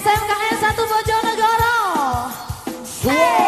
SMKN 1 Bojonegoro. Suaramu,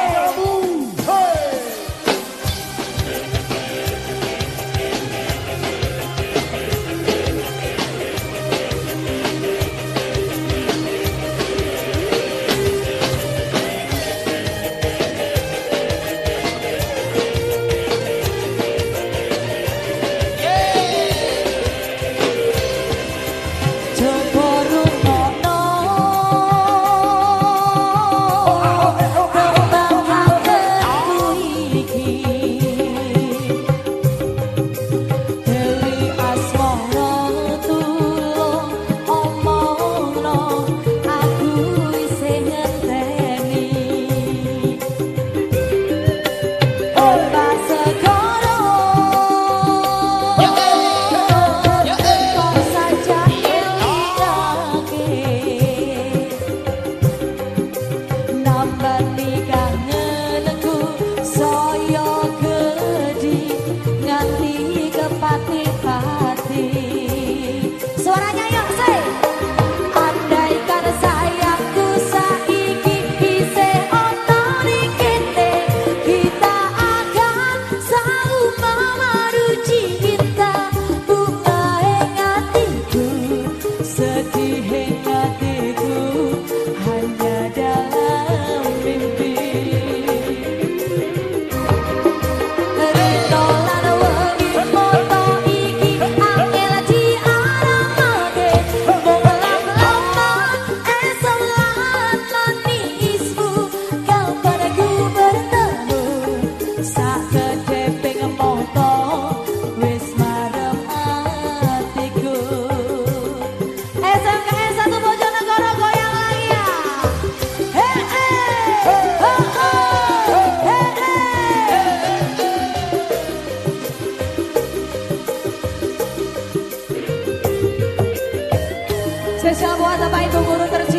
Buat apa itu guru tersebut?